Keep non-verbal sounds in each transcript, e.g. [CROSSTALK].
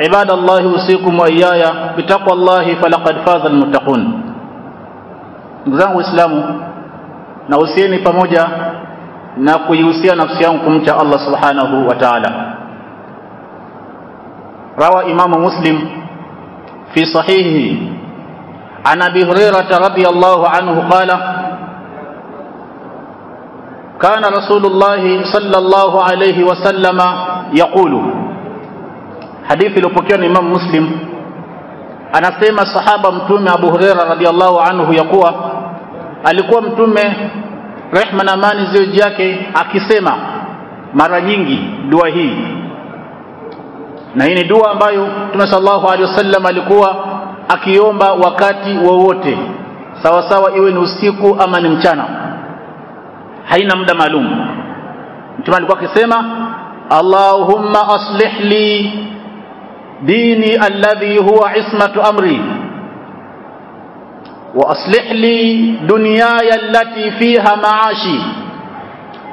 عباد الله وسيكم وإيايا بتقوى الله فلقد فاز المتقون. نزان الإسلام نوسيني فموجا na, na kuihusia nafsi الله سبحانه وتعالى. روى إمام مسلم في صحيحه عن أبي هريرة رضي الله عنه قال كان رسول الله صلى الله عليه وسلم يقول hadithi iliyopokewa na Imam Muslim. Anasema sahaba mtume Abu Hurairah radhiallahu anhu ya kuwa alikuwa mtume rehma na amani ziwe juu yake akisema mara nyingi dua hii. Na hii ni dua ambayo mtume sallallahu alaihi wasallam alikuwa akiomba wakati wowote sawasawa iwe ni usiku ama ni mchana. Haina muda maalum. Mtume alikuwa akisema allahumma aslih li ديني الذي هو عصمة أمري. وأصلح لي دنياي التي فيها معاشي.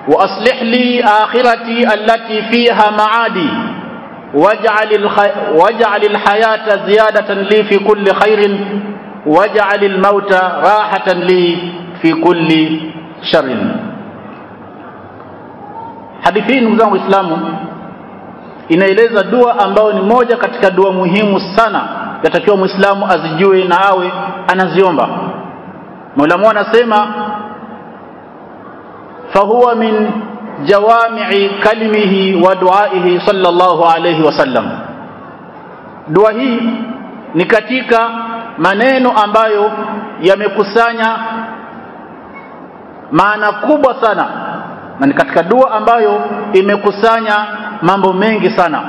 وأصلح لي آخرتي التي فيها معادي. واجعل, الخ... واجعل الحياة زيادة لي في كل خير. واجعل الموت راحة لي في كل شر. حديثين مزام إسلامه inaeleza dua ambayo ni moja katika dua muhimu sana yatakiwa Muislamu azijue na awe anaziomba. Maulamu anasema fahuwa min jawami'i kalimihi wa duaihi sallallahu alayhi wasallam dua hii ni katika maneno ambayo yamekusanya maana kubwa sana na ni katika dua ambayo imekusanya mambo mengi sana.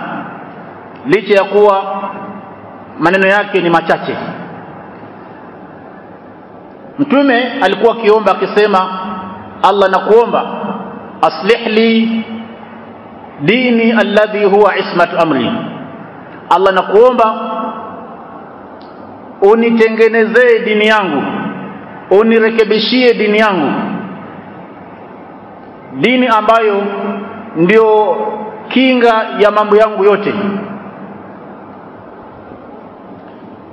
Licha ya kuwa maneno yake ni machache. Mtume alikuwa akiomba akisema Allah nakuomba aslih li dini alladhi huwa ismatu amri. Allah nakuomba unitengenezee dini yangu unirekebishie dini yangu. Dini ambayo ndio kinga ya mambo yangu yote.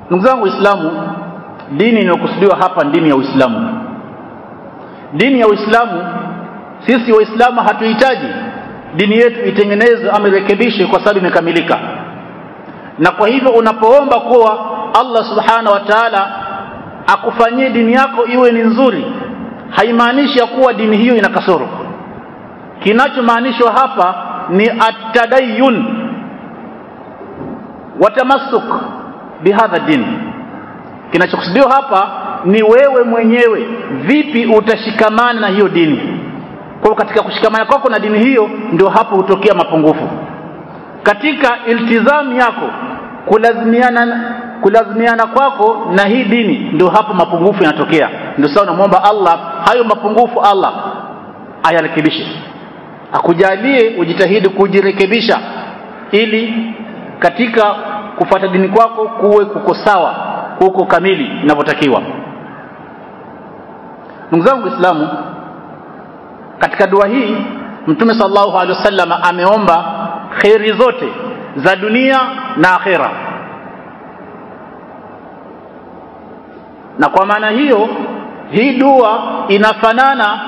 Ndugu zangu waislamu dini inayokusudiwa hapa dini ya uislamu. Dini ya uislamu sisi waislamu hatuhitaji dini yetu itengenezwe ama irekebishwe kwa sababu imekamilika. Na kwa hivyo unapoomba kuwa Allah subhana wa ta'ala akufanyie dini yako iwe ni nzuri haimaanishi ya kuwa dini hiyo ina kasoro. Kinachomaanishwa hapa ni atadayun watamassuk bihadha din. Kinachokusudiwa hapa ni wewe mwenyewe. Vipi utashikamana na hiyo dini? Kwa katika kushikamana kwako na dini hiyo ndio hapo hutokea mapungufu. Katika iltizamu yako kulazimiana kulazimiana kwako na hii dini ndio hapo mapungufu yanatokea. Ndio sasa unamwomba Allah hayo mapungufu Allah ayarekebishe akujalie ujitahidi kujirekebisha ili katika kufata dini kwako kuwe kuko sawa kuko kamili inavyotakiwa. Ndugu zangu Waislamu katika dua hii mtume sallallahu alaihi wasallam ameomba kheri zote za dunia na akhera. Na kwa maana hiyo hii dua inafanana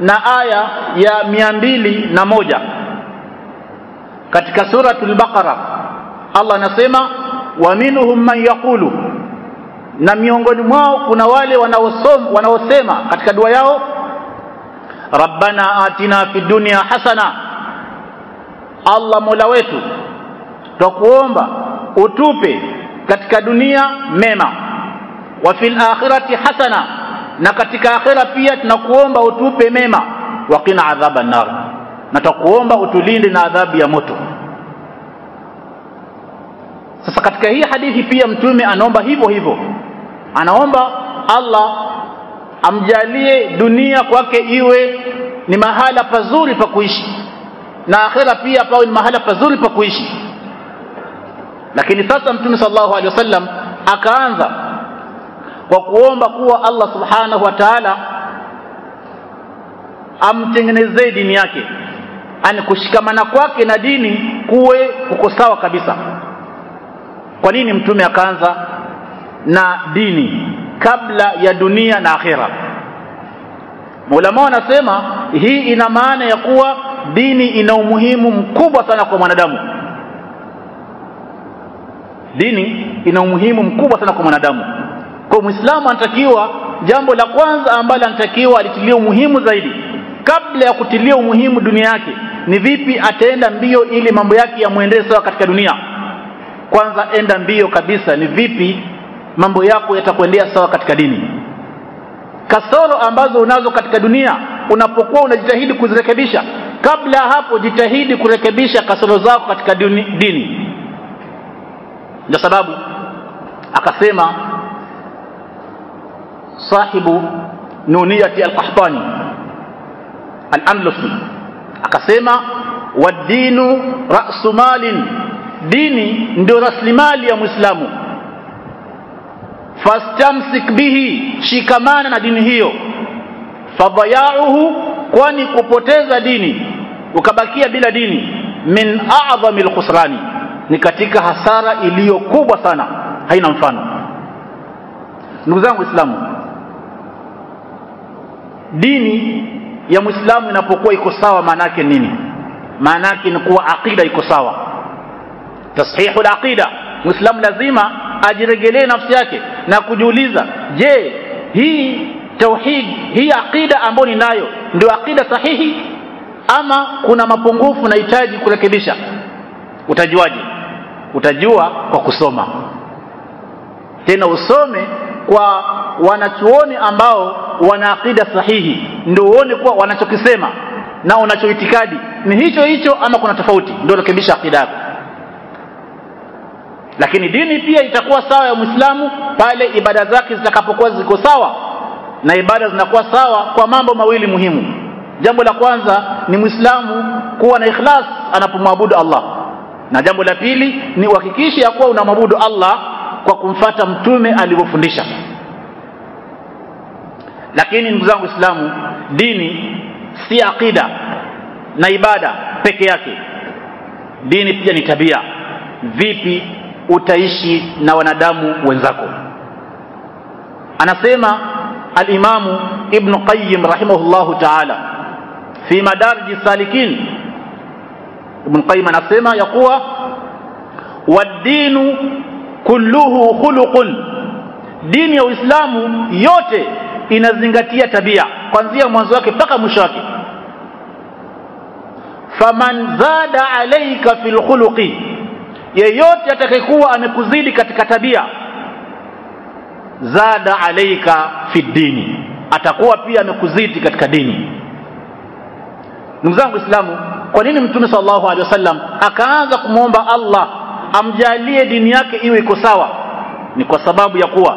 na aya ya mia mbili na moja katika suratul baqara allah anasema wa minhum man yaqulu na miongoni mwao kuna wale wanaosema katika dua yao rabbana atina fi dunya hasana allah mola wetu twakuomba utupe katika dunia mema wa fil akhirati hasana na katika akhera pia tunakuomba utupe mema waqina adhaba nar na takuomba utulinde na adhabu ya moto. Sasa katika hii hadithi pia mtume anaomba hivyo hivyo. Anaomba allah amjalie dunia kwake iwe ni mahala pazuri pa kuishi na akhera pia pawe ni mahala pazuri pa kuishi. Lakini sasa mtume sallallahu alaihi wasallam akaanza kwa kuomba kuwa Allah subhanahu wa ta'ala amtengenezee dini yake ani kushikamana kwake na dini kuwe uko sawa kabisa. Kwa nini mtume akaanza na dini kabla ya dunia na akhira Maulama wanasema hii ina maana ya kuwa dini ina umuhimu mkubwa sana kwa mwanadamu. Dini ina umuhimu mkubwa sana kwa mwanadamu kwa muislamu anatakiwa jambo la kwanza ambalo anatakiwa alitilie umuhimu zaidi kabla ya kutilia umuhimu dunia yake ni vipi ataenda mbio ili mambo yake yamwendee sawa katika dunia kwanza enda mbio kabisa ni vipi mambo yako yatakuendea sawa katika dini kasoro ambazo unazo katika dunia unapokuwa unajitahidi kuzirekebisha kabla hapo jitahidi kurekebisha kasoro zako katika dini. ndio sababu akasema sahibu nuniyati alqahtani al-andalusi akasema wadinu rasu malin. Dini ndio rasilimali ya muislamu. Fastamsik bihi shikamana na dini hiyo. Fadhayauhu kwani kupoteza dini ukabakia bila dini. Min a'dhami alkhusrani ni katika hasara iliyo kubwa sana haina mfano. Ndugu zangu waislamu dini ya Muislamu inapokuwa iko sawa maana nini? Maana yake ni kuwa aqida iko sawa. Tashihu alaqida Muislamu lazima ajiregelee nafsi yake na kujiuliza je hii tauhid hii aqida ambayo ninayo ndio aqida sahihi? Ama kuna mapungufu nahitaji kurekebisha? Utajuaje? Utajua kwa kusoma. Tena usome kwa wanachuoni ambao wana aqida sahihi. Ndio uone kuwa wanachokisema na unachoitikadi ni hicho hicho ama kuna tofauti. Ndio rekebisha aqida yako. Lakini dini pia itakuwa sawa ya Muislamu pale ibada zake zitakapokuwa ziko sawa na ibada zinakuwa sawa kwa mambo mawili muhimu. Jambo la kwanza ni Muislamu kuwa na ikhlas anapomwabudu Allah. Na jambo la pili ni uhakikishe ya kuwa unamwabudu Allah kwa kumfata mtume alivyofundisha lakini ndugu zangu Waislamu dini si aqida na ibada peke yake dini pia ni tabia vipi utaishi na wanadamu wenzako anasema al-Imamu Ibn Qayyim rahimahullahu ta'ala fi madarij salikin Ibn Qayyim anasema ya kuwa wad-dinu kulluhu khuluqun dini ya Uislamu yote inazingatia tabia kuanzia mwanzo wake mpaka mwisho wake. Faman zada alayka fil khuluqi yeyote atakayekuwa amekuzidi katika tabia zada alayka fi dini atakuwa pia amekuzidi katika dini. Ndugu zangu islamu kwa nini mtume sallallahu alaihi wasallam akaanza kumwomba Allah amjalie dini yake iwe iko sawa? Ni kwa sababu ya kuwa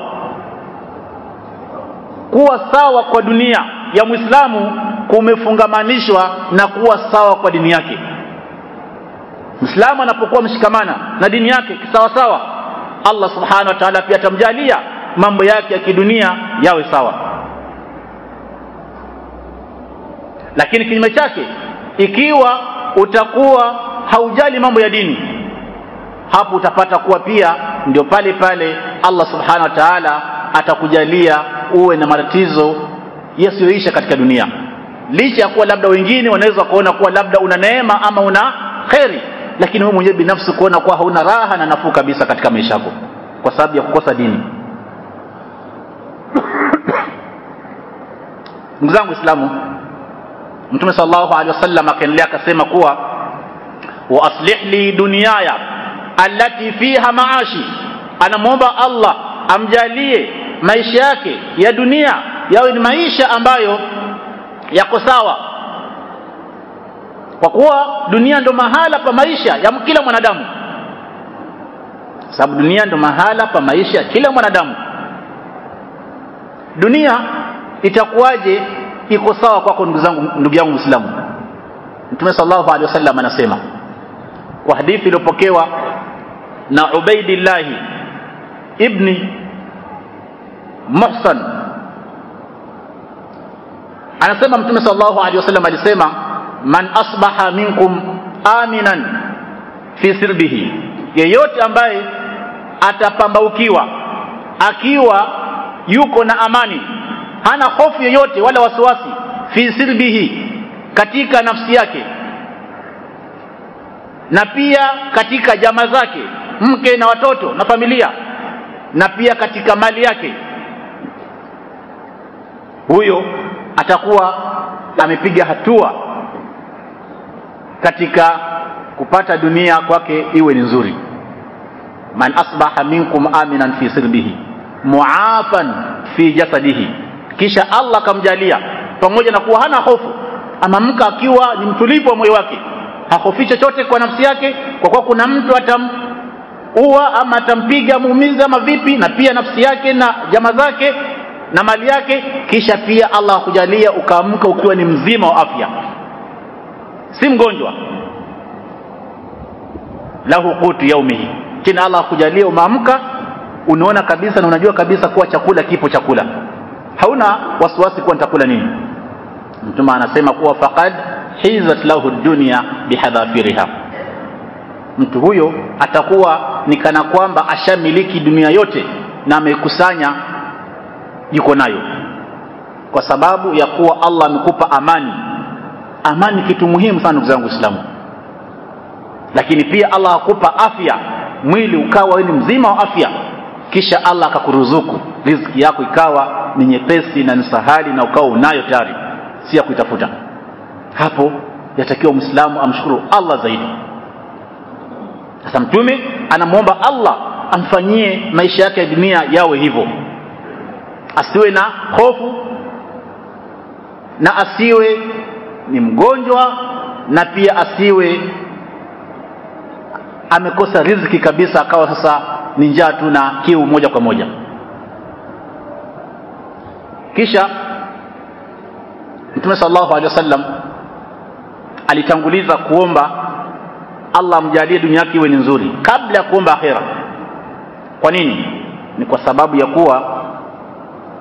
kuwa sawa kwa dunia ya Muislamu kumefungamanishwa na kuwa sawa kwa dini yake. Muislamu anapokuwa mshikamana na dini yake kisawa sawa Allah subhanahu wa ta'ala pia atamjalia mambo yake ya kidunia yawe sawa. Lakini kinyume chake ikiwa utakuwa haujali mambo ya dini hapo utapata kuwa pia ndio pale pale Allah subhanahu wa ta'ala atakujalia uwe na matatizo yasiyoisha katika dunia. Licha ya kuwa labda wengine wanaweza kuona kuwa labda una neema ama una kheri lakini wewe mwenyewe binafsi kuona kuwa hauna raha na nafuu kabisa katika maisha yako kwa sababu ya kukosa dini. [COUGHS] Ndugu zangu Waislamu Mtume sallallahu alaihi wasallam akaendelea akasema kuwa wa aslih li dunyaya allati fiha maashi. Anamwomba Allah amjalie maisha yake ya dunia yawe ni maisha ambayo yako sawa. Kwa kuwa dunia ndo mahala pa maisha ya kila mwanadamu. Sababu dunia ndo mahala pa maisha ya kila mwanadamu. Dunia itakuwaje iko sawa kwako ndugu zangu ndugu yangu Muislamu? Mtume sallallahu alaihi wasallam anasema kwa hadithi iliyopokewa na Ubaidillahi ibni Muhsan. Anasema Mtume sallallahu alaihi wasallam alisema man asbaha minkum aminan fi sirbihi. Yeyote ambaye atapambaukiwa akiwa yuko na amani hana hofu yoyote wala wasiwasi fi sirbihi katika nafsi yake na pia katika jamaa zake mke na watoto na familia na pia katika mali yake huyo atakuwa amepiga hatua katika kupata dunia kwake iwe ni nzuri. Man asbaha minkum aminan fi sirbihi muafan fi jasadihi. Kisha Allah akamjalia pamoja na kuwa hana hofu amamka akiwa ni mtulivu wa moyo wake. Hahofi chochote kwa nafsi yake kwa kuwa kuna mtu atamuua ama atampiga muumiza ama vipi na pia nafsi yake na jamaa zake na mali yake kisha pia Allah akujalia ukaamka ukiwa ni mzima wa afya. Si mgonjwa. Lahu qutu yaumihi tena Allah akujalia umeamka unaona kabisa na unajua kabisa kuwa chakula kipo chakula. Hauna wasiwasi kuwa nitakula nini. Mtume anasema kuwa faqad hizat lahu dunya bihadhafiriha. Mtu huyo atakuwa ni kana kwamba ashamiliki dunia yote na ameikusanya yuko nayo. Kwa sababu ya kuwa Allah amekupa amani. Amani kitu muhimu sana ndugu zangu Waislamu. Lakini pia Allah akupa afya. Mwili ukawa ni mzima wa afya. Kisha Allah akakuruzuku. Riziki yako ikawa ni nyepesi na ni sahali na ukawa unayo tayari. Si ya kuitafuta. Hapo yatakiwa muislamu amshukuru Allah zaidi. Sasa mtume anamwomba Allah amfanyie maisha yake ya dunia yawe hivyo asiwe na hofu na asiwe ni mgonjwa na pia asiwe amekosa riziki kabisa akawa sasa ni njaa tu na kiu moja kwa moja kisha Mtume sallallahu alaihi wasallam alitanguliza kuomba Allah amjalie dunia yake iwe ni nzuri kabla ya kuomba akhera. Kwa nini? Ni kwa sababu ya kuwa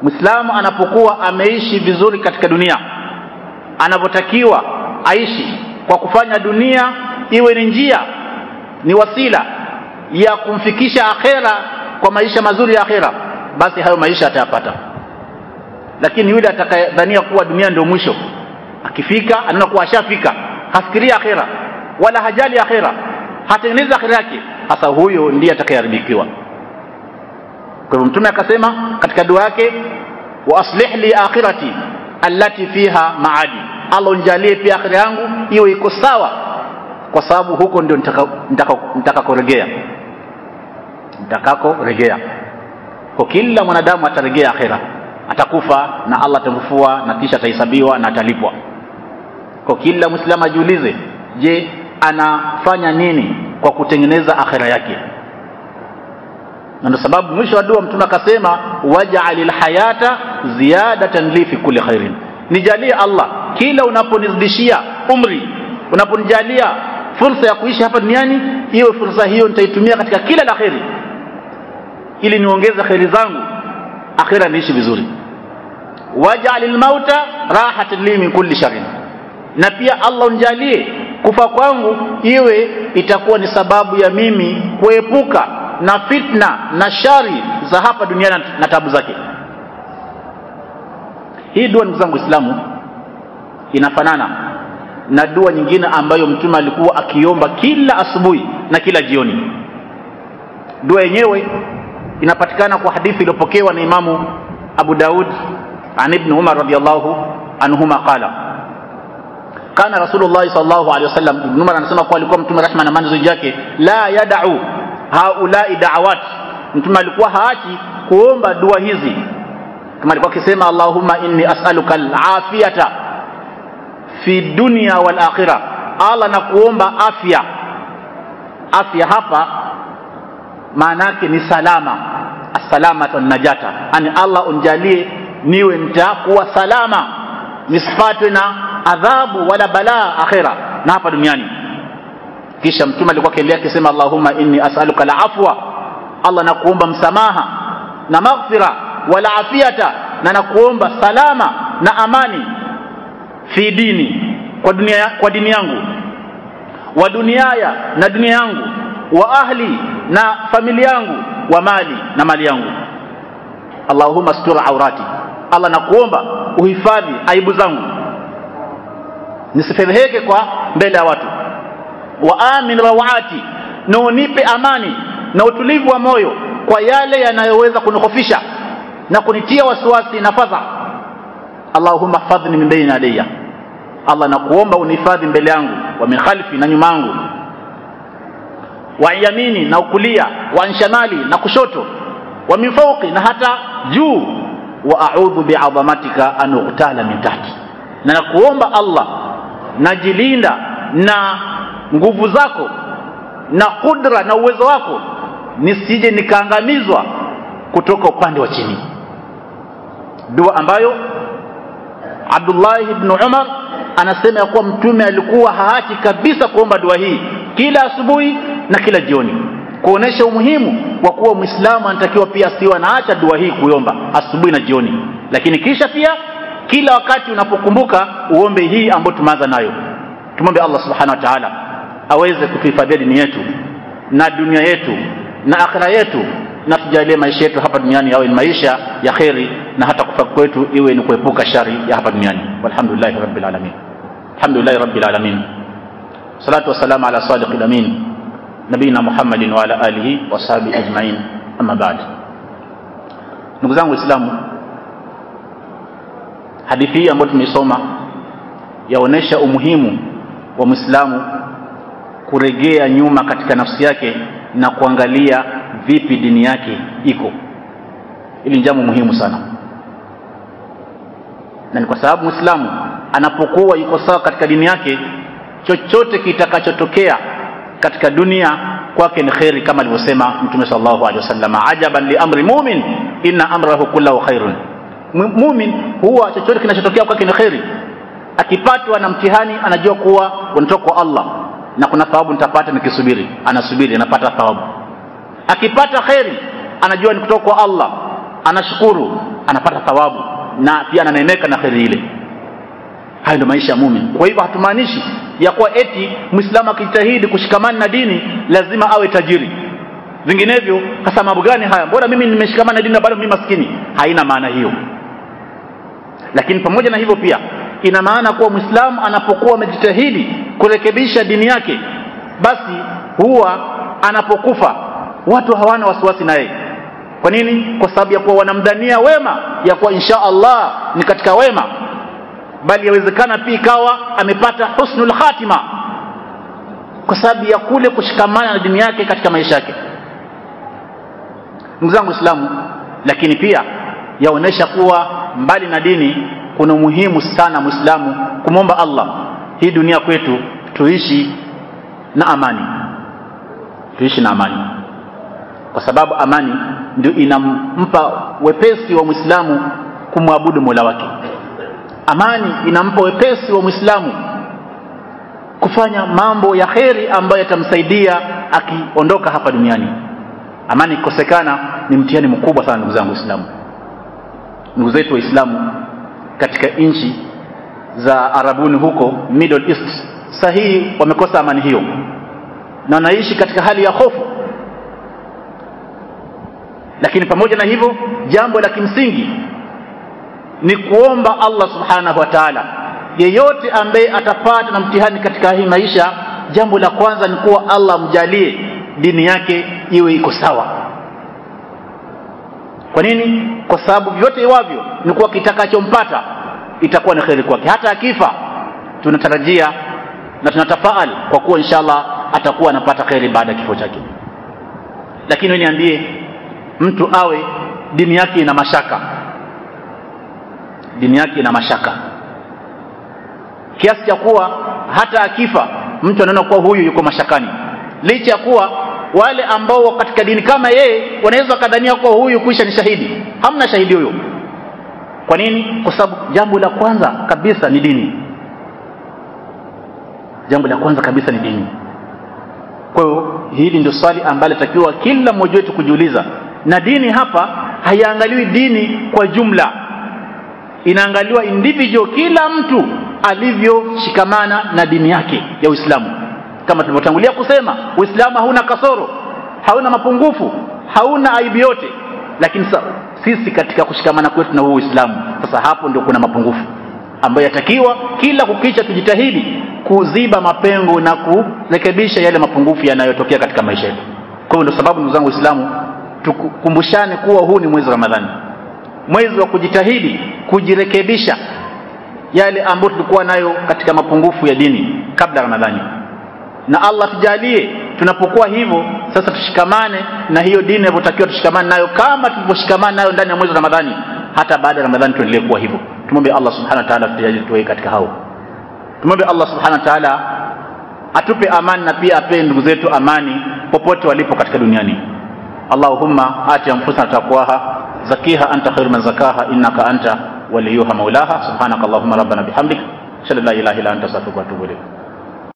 Muislamu anapokuwa ameishi vizuri katika dunia anavyotakiwa aishi kwa kufanya dunia iwe ni njia ni wasila ya kumfikisha akhera kwa maisha mazuri ya akhera basi hayo maisha atayapata. Lakini yule atakayedhania kuwa dunia ndio mwisho akifika anaona kuwa ashafika hafikiria akhera wala hajali akhera hatengeneza akhera yake hasa huyo ndiye atakayeharibikiwa kwa hivyo mtume akasema katika dua yake wa aslih li akhirati allati fiha maadi. Allah nijalie pia akhira yangu iwe iko sawa kwa sababu huko ndio nitakakoregea nitakako regea. Kwa kila mwanadamu ataregea akhira. Atakufa na Allah atamfufua na kisha atahesabiwa na atalipwa. Kwa kila muislamu ajiulize je anafanya nini kwa kutengeneza akhira yake na ndio sababu mwisho wa dua mtume akasema waj'alil hayata ziyadatan li fi kulli khairin. Nijalie Allah kila unaponizidishia umri unaponijalia fursa ya kuishi hapa duniani iwe fursa hiyo nitaitumia katika kila la kheri. Ili niongeze kheri zangu akhira niishi vizuri. Waj'alil mauta rahatan li min kulli sharrin. Na pia Allah unijalie kufa kwangu iwe itakuwa ni sababu ya mimi kuepuka na fitna na shari za hapa duniani na tabu zake. Hii dua ndugu zangu Waislamu inafanana na dua nyingine ambayo mtume alikuwa akiomba kila asubuhi na kila jioni. Dua yenyewe inapatikana kwa hadithi iliyopokewa na Imamu Abu Daud an Ibn Umar radhiyallahu anhuma qala. Kana Rasulullah sallallahu alaihi wasallam Ibn Umar anasema kuwa alikuwa mtume rehma na amani yake la yad'u haulai da'awat mtume alikuwa haachi kuomba dua hizi kama alikuwa akisema Allahumma inni as'aluka al-afiyata fi dunya wal akhirah Allah na kuomba afya afya hapa maana yake ni salama assalamatu najata ani Allah unjalie niwe nitakuwa salama nisipatwe na adhabu wala balaa akhira na hapa duniani kisha mtume alikuwa akiendelea akisema Allahumma inni as'aluka al-afwa. Allah nakuomba msamaha na maghfira wala afiyata na nakuomba salama na amani fi dini kwa dunia kwa dini yangu wa duniaya na dunia yangu wa ahli na familia yangu wa mali na mali yangu. Allahumma stur aurati. Allah nakuomba uhifadhi aibu zangu nisifedheheke kwa mbele ya watu wa amin rawati na unipe amani na utulivu wa moyo kwa yale yanayoweza kunihofisha na kunitia wasiwasi na fadha. Allahumma hfadhni min bayni yadayya Allah nakuomba unihifadhi mbele yangu wa min khalfi na nyuma yangu. Wa yamini na ukulia wa nshamali na kushoto wa min fawqi na hata juu. Wa a'udhu bi'azamatika an uqtala min tahti. Na nakuomba Allah najilinda na nguvu zako na kudra na uwezo wako nisije nikaangamizwa kutoka upande wa chini. Dua ambayo Abdullah ibn Umar anasema ya kuwa mtume alikuwa haachi kabisa kuomba dua hii kila asubuhi na kila jioni kuonesha umuhimu wa kuwa Muislamu anatakiwa pia asiwe anaacha dua hii kuomba asubuhi na jioni. Lakini kisha pia kila wakati unapokumbuka uombe hii ambayo tumeanza nayo. Tumombe Allah subhanahu wa ta'ala aweze kutuhifadhia dini yetu na dunia yetu na akhira yetu na tujalie maisha yetu hapa duniani yawe ni maisha ya kheri na hata kufa kwetu iwe ni kuepuka shari ya hapa duniani. Walhamdulillahi rabbil alamin. Alhamdulillahi rabbil alamin. Salatu wassalamu ala sadiqil amin nabina muhammadin wa ala alihi wa sahbihi ajmain. Amma ba'd. Ndugu zangu waislamu hadithi hii ambayo tumeisoma yaonesha umuhimu wa muislamu kuregea nyuma katika nafsi yake na kuangalia vipi dini yake iko. Ili ni jambo muhimu sana. Na ni kwa sababu muislamu anapokuwa yuko sawa katika dini yake chochote kitakachotokea katika dunia kwake ni kheri kama alivyosema mtume sallallahu alaihi wasallam ajaban li amri mumin inna amrahu kullahu khairun. Mumin huwa chochote kinachotokea kwake ni kheri. Akipatwa na mtihani anajua kuwa unatoka kwa Allah na kuna thawabu nitapata nikisubiri. Anasubiri anapata thawabu. Akipata kheri anajua ni kutoka kwa Allah. Anashukuru anapata thawabu. Na pia ananeneka na kheri ile. Hayo ndio maisha ya mumin kwa hivyo hatumaanishi ya kuwa eti muislamu akijitahidi kushikamana na dini lazima awe tajiri. Vinginevyo hasa mambo gani haya? Mbona mimi nimeshikamana na dini na bado mimi maskini? Haina maana hiyo. Lakini pamoja na hivyo pia ina maana kuwa muislamu anapokuwa amejitahidi kurekebisha dini yake basi huwa anapokufa watu hawana wasiwasi naye. kwa nini? Kwa sababu ya kuwa wanamdhania wema ya kuwa insha Allah ni katika wema. Bali yawezekana pia ikawa amepata husnul khatima kwa sababu ya kule kushikamana na dini yake katika maisha yake. Ndugu zangu Waislamu lakini pia yaonesha kuwa mbali na dini kuna umuhimu sana Muislamu kumwomba Allah hii dunia kwetu tuishi na amani. Tuishi na amani. Kwa sababu amani ndio inampa wepesi wa Mwislamu kumwabudu Mola wake. Amani inampa wepesi wa Mwislamu kufanya mambo ya kheri ambayo yatamsaidia akiondoka hapa duniani. Amani ikikosekana ni mtihani mkubwa sana ndugu zangu Waislamu. Ndugu zetu Waislamu katika nchi za arabuni huko middle east. Sahihi wamekosa amani hiyo. Na wanaishi katika hali ya hofu. Lakini pamoja na hivyo jambo la kimsingi ni kuomba Allah subhanahu wa ta'ala. Yeyote ambaye atapata na mtihani katika hii maisha jambo la kwanza ni kuwa Allah amjalie dini yake iwe iko sawa. Kwa nini? Kwa sababu vyote iwavyo ni kuwa kitakachompata itakuwa ni kheri kwake. Hata akifa tunatarajia na tunatafaal kwa kuwa inshallah atakuwa anapata kheri baada ya kifo chake. Lakini wewe niambie mtu awe dini yake ina mashaka. Dini yake ina mashaka. Kiasi cha kuwa hata akifa mtu anaona kuwa huyu yuko mashakani. Licha ya kuwa wale ambao katika dini kama yeye wanaweza wakadhania kuwa huyu kuisha ni shahidi. Hamna shahidi huyo kwa nini? Kwa sababu jambo la kwanza kabisa ni dini. Jambo la kwanza kabisa ni dini. Kwa hiyo hili ndio swali ambalo takiwa kila mmoja wetu kujiuliza. Na dini hapa haiangaliwi dini kwa jumla. Inaangaliwa individual kila mtu alivyoshikamana na dini yake ya Uislamu. Kama tulivyotangulia kusema Uislamu hauna kasoro hauna mapungufu hauna aibu yote. Lakini sisi katika kushikamana kwetu na huu Uislamu. Sasa hapo ndio kuna mapungufu ambayo yatakiwa kila kukicha tujitahidi kuziba mapengo na kurekebisha yale mapungufu yanayotokea katika maisha yetu. Kwa hiyo ndio sababu ndugu zangu Waislamu tukumbushane kuwa huu ni mwezi wa Ramadhani. Mwezi wa kujitahidi kujirekebisha yale ambayo tulikuwa nayo katika mapungufu ya dini kabla Ramadhani. Na Allah tujalie tunapokuwa hivyo sasa tushikamane na hiyo dini inavyotakiwa tushikamane nayo kama tulivyoshikamana nayo ndani ya mwezi wa Ramadhani. Hata baada ya Ramadhani tuendelee kuwa hivyo. Tumwombe Allah subhanahu wa ta'ala tujalie tuwe katika hao. Tumwombe Allah subhanahu wa ta'ala atupe amani na pia apee ndugu zetu amani popote walipo katika duniani. Allahumma ati anfusana taqwaha anta khairu man zakaha innaka anta waliyuha maulaha subhanaka allahumma rabbana bihamdik. Ashhadu an la ilaha illa anta astaghfiruka wa atubu ilaik